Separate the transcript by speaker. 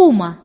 Speaker 1: пума